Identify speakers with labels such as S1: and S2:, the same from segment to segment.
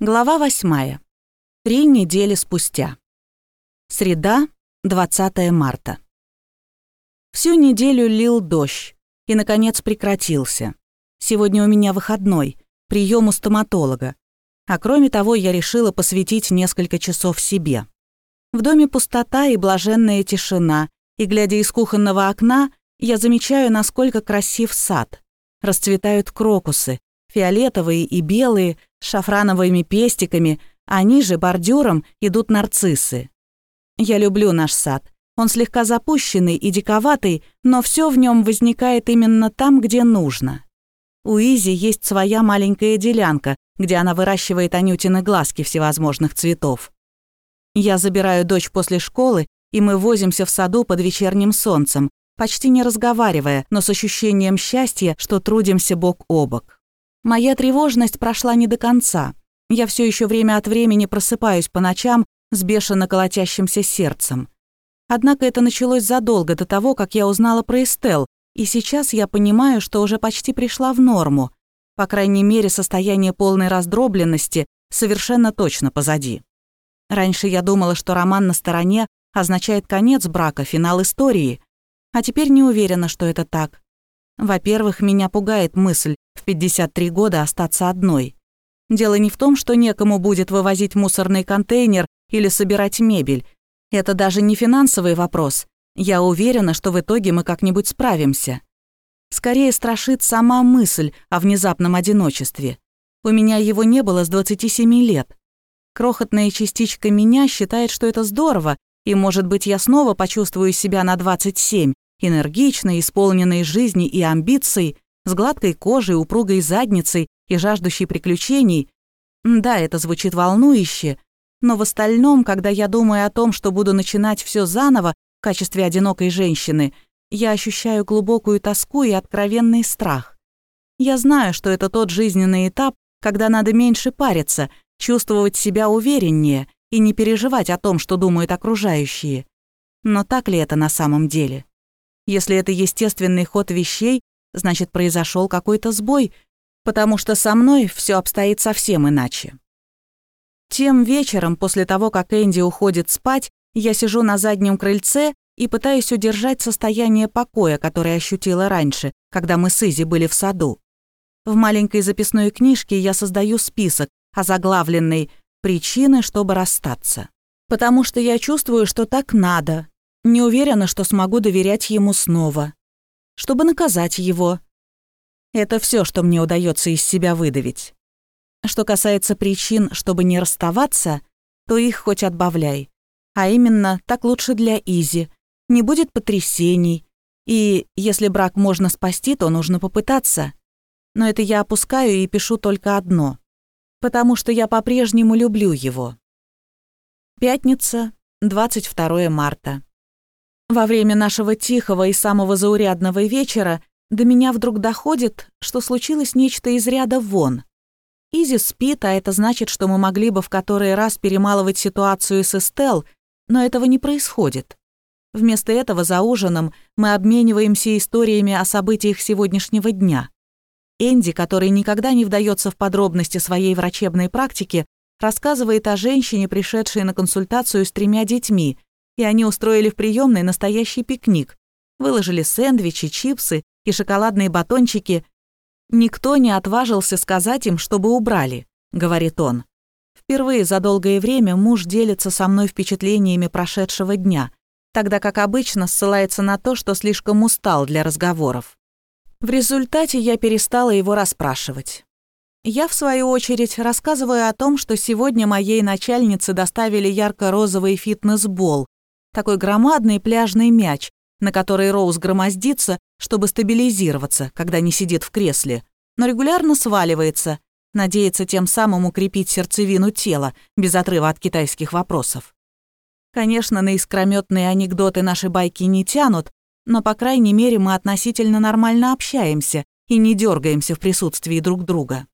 S1: Глава восьмая. Три недели спустя. Среда, 20 марта. Всю неделю лил дождь и, наконец, прекратился. Сегодня у меня выходной, прием у стоматолога. А кроме того, я решила посвятить несколько часов себе. В доме пустота и блаженная тишина, и, глядя из кухонного окна, я замечаю, насколько красив сад. Расцветают крокусы, фиолетовые и белые, с шафрановыми пестиками, а ниже бордюром идут нарциссы. Я люблю наш сад. Он слегка запущенный и диковатый, но все в нем возникает именно там, где нужно. У Изи есть своя маленькая делянка, где она выращивает анютины глазки всевозможных цветов. Я забираю дочь после школы, и мы возимся в саду под вечерним солнцем, почти не разговаривая, но с ощущением счастья, что трудимся бок о бок. Моя тревожность прошла не до конца. Я все еще время от времени просыпаюсь по ночам с бешено колотящимся сердцем. Однако это началось задолго до того, как я узнала про Эстел, и сейчас я понимаю, что уже почти пришла в норму. По крайней мере, состояние полной раздробленности совершенно точно позади. Раньше я думала, что роман на стороне означает конец брака, финал истории. А теперь не уверена, что это так. Во-первых, меня пугает мысль в 53 года остаться одной. Дело не в том, что некому будет вывозить мусорный контейнер или собирать мебель. Это даже не финансовый вопрос. Я уверена, что в итоге мы как-нибудь справимся. Скорее страшит сама мысль о внезапном одиночестве. У меня его не было с 27 лет. Крохотная частичка меня считает, что это здорово, и, может быть, я снова почувствую себя на 27, энергичной, исполненной жизни и амбиций, с гладкой кожей, упругой задницей и жаждущей приключений. Да, это звучит волнующе, но в остальном, когда я думаю о том, что буду начинать все заново в качестве одинокой женщины, я ощущаю глубокую тоску и откровенный страх. Я знаю, что это тот жизненный этап, когда надо меньше париться, чувствовать себя увереннее и не переживать о том, что думают окружающие. Но так ли это на самом деле? Если это естественный ход вещей, значит, произошел какой-то сбой, потому что со мной все обстоит совсем иначе. Тем вечером, после того, как Энди уходит спать, я сижу на заднем крыльце и пытаюсь удержать состояние покоя, которое ощутила раньше, когда мы с Изи были в саду. В маленькой записной книжке я создаю список, озаглавленный «Причины, чтобы расстаться». Потому что я чувствую, что так надо, не уверена, что смогу доверять ему снова. Чтобы наказать его. Это все, что мне удается из себя выдавить. Что касается причин, чтобы не расставаться, то их хоть отбавляй. А именно, так лучше для Изи. Не будет потрясений. И если брак можно спасти, то нужно попытаться. Но это я опускаю и пишу только одно. Потому что я по-прежнему люблю его. Пятница, 22 марта. Во время нашего тихого и самого заурядного вечера до меня вдруг доходит, что случилось нечто из ряда вон. Изи спит, а это значит, что мы могли бы в который раз перемалывать ситуацию с Эстел, но этого не происходит. Вместо этого за ужином мы обмениваемся историями о событиях сегодняшнего дня. Энди, который никогда не вдается в подробности своей врачебной практики, рассказывает о женщине, пришедшей на консультацию с тремя детьми, и они устроили в приемной настоящий пикник. Выложили сэндвичи, чипсы и шоколадные батончики. «Никто не отважился сказать им, чтобы убрали», — говорит он. Впервые за долгое время муж делится со мной впечатлениями прошедшего дня, тогда как обычно ссылается на то, что слишком устал для разговоров. В результате я перестала его расспрашивать. Я, в свою очередь, рассказываю о том, что сегодня моей начальнице доставили ярко-розовый фитнес-бол, такой громадный пляжный мяч, на который Роуз громоздится, чтобы стабилизироваться, когда не сидит в кресле, но регулярно сваливается, надеется тем самым укрепить сердцевину тела, без отрыва от китайских вопросов. Конечно, на искрометные анекдоты наши байки не тянут, но, по крайней мере, мы относительно нормально общаемся и не дергаемся в присутствии друг друга.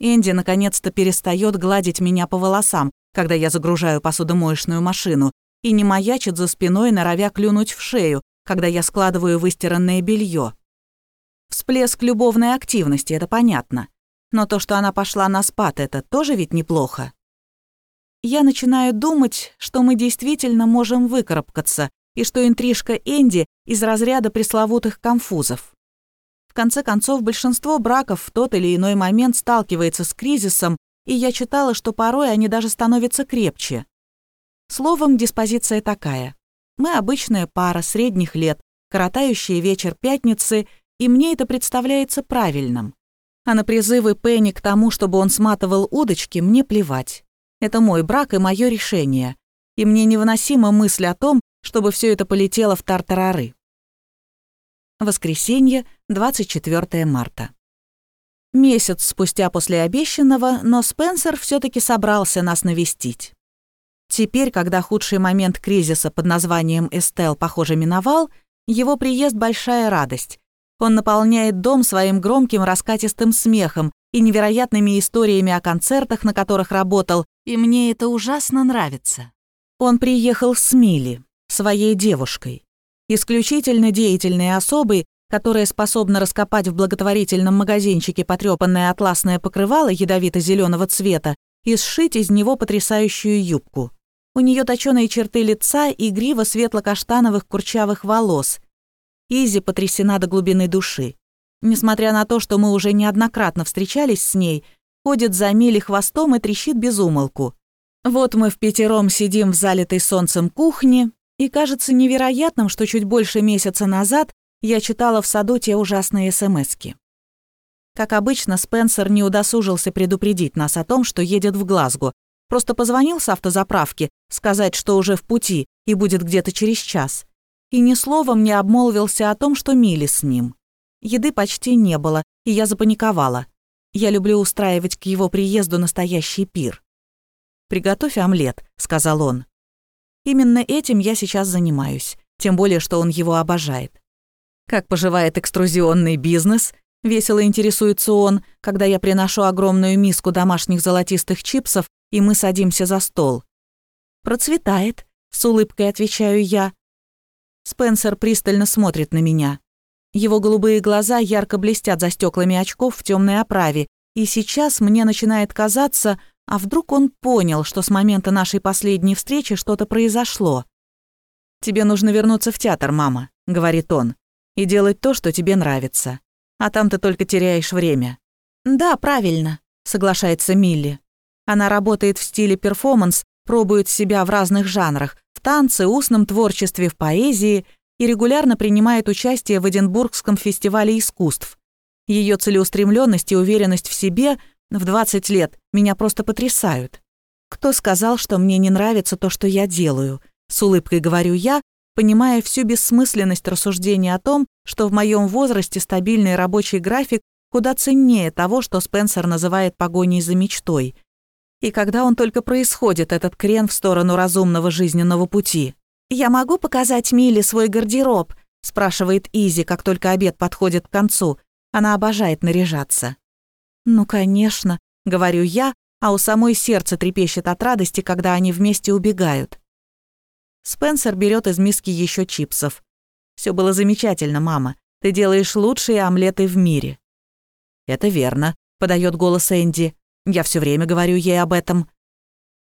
S1: Энди наконец-то перестает гладить меня по волосам, когда я загружаю посудомоечную машину, и не маячит за спиной, норовя клюнуть в шею, когда я складываю выстиранное белье. Всплеск любовной активности, это понятно. Но то, что она пошла на спад, это тоже ведь неплохо. Я начинаю думать, что мы действительно можем выкарабкаться, и что интрижка Энди из разряда пресловутых конфузов. В конце концов, большинство браков в тот или иной момент сталкивается с кризисом, и я читала, что порой они даже становятся крепче. Словом, диспозиция такая. Мы обычная пара средних лет, коротающая вечер пятницы, и мне это представляется правильным. А на призывы Пенни к тому, чтобы он сматывал удочки, мне плевать. Это мой брак и мое решение. И мне невыносима мысль о том, чтобы все это полетело в тартарары. Воскресенье, 24 марта. Месяц спустя после обещанного, но Спенсер все таки собрался нас навестить. Теперь, когда худший момент кризиса под названием Эстел, похоже, миновал, его приезд — большая радость. Он наполняет дом своим громким раскатистым смехом и невероятными историями о концертах, на которых работал, и мне это ужасно нравится. Он приехал с Мили, своей девушкой. Исключительно деятельной особой, которая способна раскопать в благотворительном магазинчике потрёпанное атласное покрывало ядовито зеленого цвета и сшить из него потрясающую юбку. У нее точёные черты лица и грива светло-каштановых курчавых волос. Изи потрясена до глубины души. Несмотря на то, что мы уже неоднократно встречались с ней, ходит за мили хвостом и трещит без умолку. Вот мы в пятером сидим в залитой солнцем кухне, и кажется невероятным, что чуть больше месяца назад я читала в саду те ужасные смски. Как обычно, Спенсер не удосужился предупредить нас о том, что едет в Глазго. Просто позвонил с автозаправки, сказать, что уже в пути и будет где-то через час. И ни словом не обмолвился о том, что Мили с ним. Еды почти не было, и я запаниковала. Я люблю устраивать к его приезду настоящий пир. «Приготовь омлет», — сказал он. Именно этим я сейчас занимаюсь, тем более, что он его обожает. Как поживает экструзионный бизнес? Весело интересуется он, когда я приношу огромную миску домашних золотистых чипсов, и мы садимся за стол. «Процветает», — с улыбкой отвечаю я. Спенсер пристально смотрит на меня. Его голубые глаза ярко блестят за стеклами очков в темной оправе, и сейчас мне начинает казаться, а вдруг он понял, что с момента нашей последней встречи что-то произошло? «Тебе нужно вернуться в театр, мама», — говорит он, «и делать то, что тебе нравится. А там ты только теряешь время». «Да, правильно», — соглашается Милли. Она работает в стиле перформанс, пробует себя в разных жанрах, в танце, устном творчестве, в поэзии и регулярно принимает участие в Эдинбургском фестивале искусств. Ее целеустремленность и уверенность в себе — в 20 лет меня просто потрясают. Кто сказал, что мне не нравится то, что я делаю? С улыбкой говорю я, понимая всю бессмысленность рассуждения о том, что в моем возрасте стабильный рабочий график куда ценнее того, что Спенсер называет погоней за мечтой. И когда он только происходит, этот крен в сторону разумного жизненного пути. «Я могу показать Миле свой гардероб?» спрашивает Изи, как только обед подходит к концу. Она обожает наряжаться. «Ну, конечно», — говорю я, а у самой сердце трепещет от радости, когда они вместе убегают. Спенсер берет из миски еще чипсов. Все было замечательно, мама. Ты делаешь лучшие омлеты в мире». «Это верно», — подает голос Энди. «Я все время говорю ей об этом».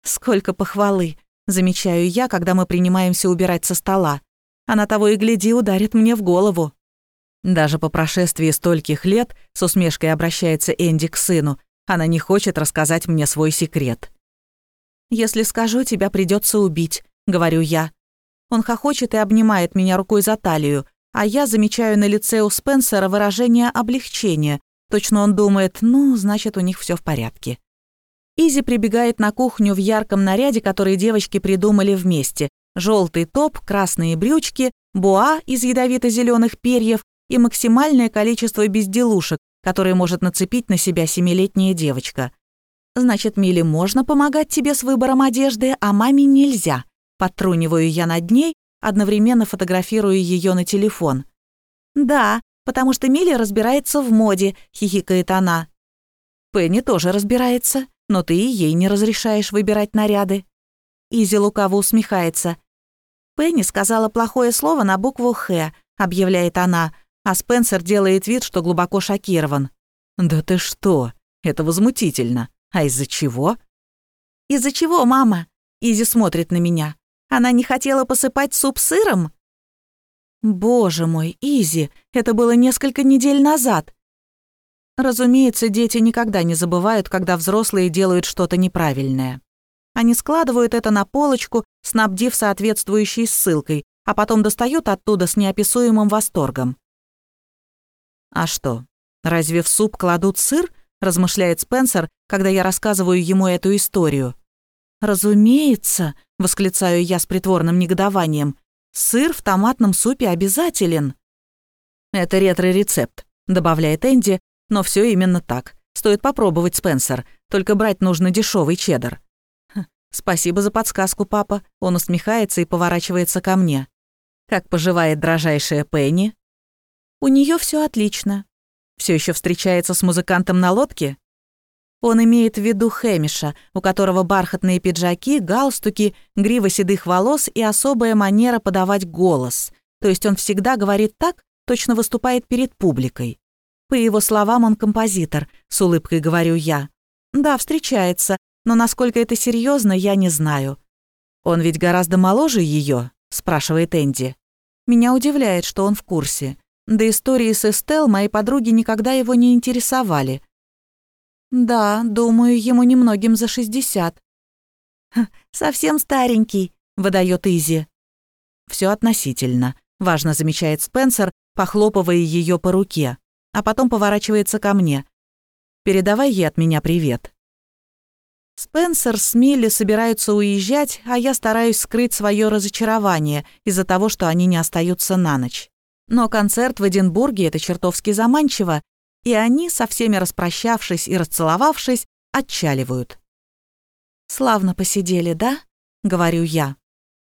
S1: «Сколько похвалы», — замечаю я, когда мы принимаемся убирать со стола. Она того и гляди ударит мне в голову. Даже по прошествии стольких лет, с усмешкой обращается Энди к сыну, она не хочет рассказать мне свой секрет. «Если скажу, тебя придется убить», — говорю я. Он хохочет и обнимает меня рукой за талию, а я замечаю на лице у Спенсера выражение облегчения. Точно он думает, ну, значит, у них все в порядке. Изи прибегает на кухню в ярком наряде, который девочки придумали вместе. Желтый топ, красные брючки, буа из ядовито зеленых перьев и максимальное количество безделушек, которые может нацепить на себя семилетняя девочка. Значит, Миле можно помогать тебе с выбором одежды, а маме нельзя. Подтруниваю я над ней, одновременно фотографирую ее на телефон. «Да, потому что Милли разбирается в моде», — хихикает она. «Пенни тоже разбирается, но ты и ей не разрешаешь выбирать наряды». Изи лукаво усмехается. «Пенни сказала плохое слово на букву «Х», — объявляет она, а Спенсер делает вид, что глубоко шокирован. «Да ты что?» Это возмутительно. А из-за чего? Из-за чего, мама? Изи смотрит на меня. Она не хотела посыпать суп сыром? Боже мой, Изи, это было несколько недель назад. Разумеется, дети никогда не забывают, когда взрослые делают что-то неправильное. Они складывают это на полочку, снабдив соответствующей ссылкой, а потом достают оттуда с неописуемым восторгом. «А что, разве в суп кладут сыр?» – размышляет Спенсер, когда я рассказываю ему эту историю. «Разумеется», — восклицаю я с притворным негодованием, «сыр в томатном супе обязателен». «Это ретро-рецепт», — добавляет Энди, «но все именно так. Стоит попробовать, Спенсер, только брать нужно дешевый чеддер». «Спасибо за подсказку, папа». Он усмехается и поворачивается ко мне. «Как поживает дрожайшая Пенни?» «У нее все отлично. Все еще встречается с музыкантом на лодке?» Он имеет в виду Хэмиша, у которого бархатные пиджаки, галстуки, грива седых волос и особая манера подавать голос. То есть он всегда говорит так, точно выступает перед публикой. По его словам, он композитор, с улыбкой говорю я. Да, встречается, но насколько это серьезно, я не знаю. Он ведь гораздо моложе ее, спрашивает Энди. Меня удивляет, что он в курсе. До истории с Эстел мои подруги никогда его не интересовали. «Да, думаю, ему немногим за шестьдесят». «Совсем старенький», — выдает Изи. Все относительно», — важно замечает Спенсер, похлопывая ее по руке, а потом поворачивается ко мне. «Передавай ей от меня привет». Спенсер с Милли собираются уезжать, а я стараюсь скрыть свое разочарование из-за того, что они не остаются на ночь. Но концерт в Эдинбурге — это чертовски заманчиво, и они, со всеми распрощавшись и расцеловавшись, отчаливают. «Славно посидели, да?» — говорю я.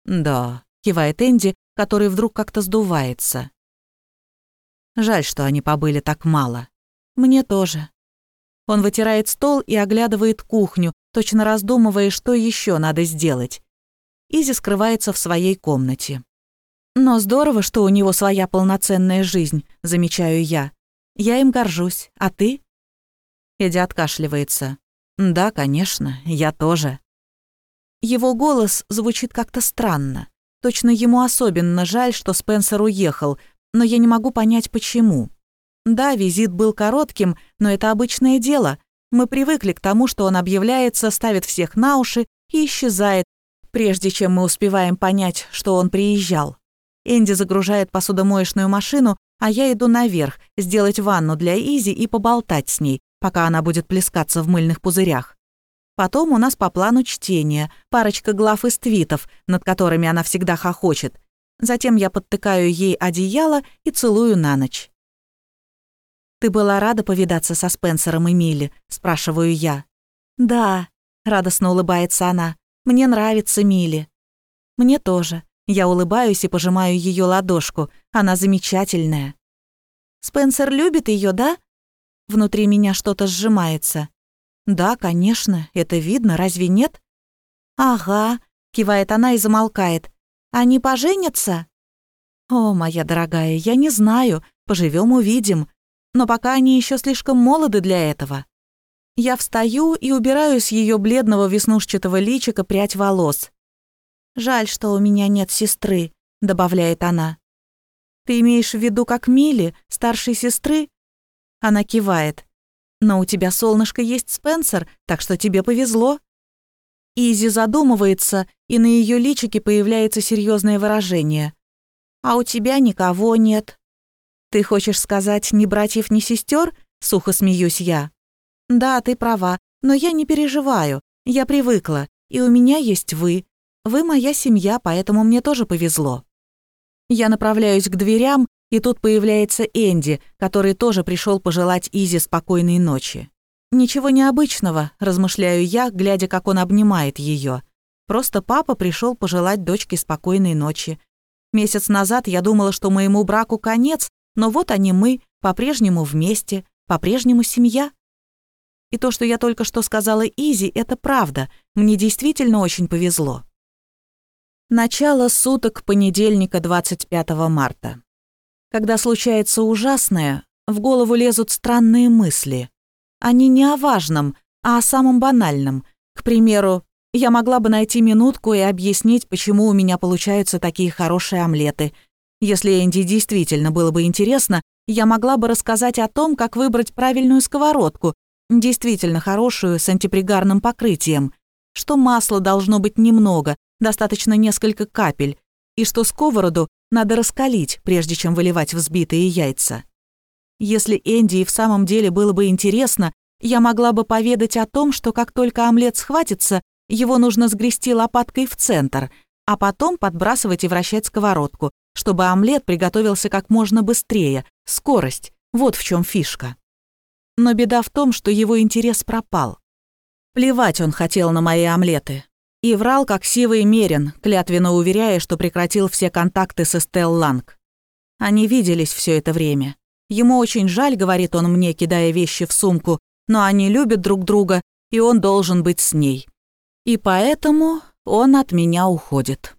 S1: «Да», — кивает Энди, который вдруг как-то сдувается. Жаль, что они побыли так мало. Мне тоже. Он вытирает стол и оглядывает кухню, точно раздумывая, что еще надо сделать. Изи скрывается в своей комнате. Но здорово, что у него своя полноценная жизнь, замечаю я. Я им горжусь. А ты?» Эдди откашливается. «Да, конечно, я тоже». Его голос звучит как-то странно. Точно ему особенно жаль, что Спенсер уехал, но я не могу понять, почему. Да, визит был коротким, но это обычное дело. Мы привыкли к тому, что он объявляется, ставит всех на уши и исчезает, прежде чем мы успеваем понять, что он приезжал. Энди загружает посудомоечную машину, а я иду наверх, сделать ванну для Изи и поболтать с ней, пока она будет плескаться в мыльных пузырях. Потом у нас по плану чтение, парочка глав из твитов, над которыми она всегда хохочет. Затем я подтыкаю ей одеяло и целую на ночь. «Ты была рада повидаться со Спенсером и Милли?» – спрашиваю я. «Да», – радостно улыбается она. «Мне нравится Милли». «Мне тоже. Я улыбаюсь и пожимаю ее ладошку. Она замечательная. «Спенсер любит ее, да?» Внутри меня что-то сжимается. «Да, конечно, это видно, разве нет?» «Ага», — кивает она и замолкает. «Они поженятся?» «О, моя дорогая, я не знаю, поживем увидим. Но пока они еще слишком молоды для этого». Я встаю и убираю с ее бледного веснушчатого личика прядь волос. «Жаль, что у меня нет сестры», — добавляет она. «Ты имеешь в виду как Милли, старшей сестры?» Она кивает. «Но у тебя, солнышко, есть Спенсер, так что тебе повезло». Изи задумывается, и на ее личике появляется серьезное выражение. «А у тебя никого нет». «Ты хочешь сказать, ни братьев, ни сестер? сухо смеюсь я. «Да, ты права, но я не переживаю. Я привыкла, и у меня есть вы. Вы моя семья, поэтому мне тоже повезло. Я направляюсь к дверям, и тут появляется Энди, который тоже пришел пожелать Изи спокойной ночи. Ничего необычного, размышляю я, глядя, как он обнимает ее. Просто папа пришел пожелать дочке спокойной ночи. Месяц назад я думала, что моему браку конец, но вот они мы, по-прежнему вместе, по-прежнему семья. И то, что я только что сказала Изи, это правда. Мне действительно очень повезло. Начало суток понедельника 25 марта. Когда случается ужасное, в голову лезут странные мысли. Они не о важном, а о самом банальном. К примеру, я могла бы найти минутку и объяснить, почему у меня получаются такие хорошие омлеты. Если Энди действительно было бы интересно, я могла бы рассказать о том, как выбрать правильную сковородку, действительно хорошую, с антипригарным покрытием, что масла должно быть немного, достаточно несколько капель, и что сковороду надо раскалить, прежде чем выливать взбитые яйца. Если Энди и в самом деле было бы интересно, я могла бы поведать о том, что как только омлет схватится, его нужно сгрести лопаткой в центр, а потом подбрасывать и вращать сковородку, чтобы омлет приготовился как можно быстрее. Скорость — вот в чем фишка. Но беда в том, что его интерес пропал. Плевать он хотел на мои омлеты. И врал, как сивый мерин, клятвенно уверяя, что прекратил все контакты с Эстел Ланг. Они виделись все это время. Ему очень жаль, говорит он мне, кидая вещи в сумку, но они любят друг друга, и он должен быть с ней. И поэтому он от меня уходит.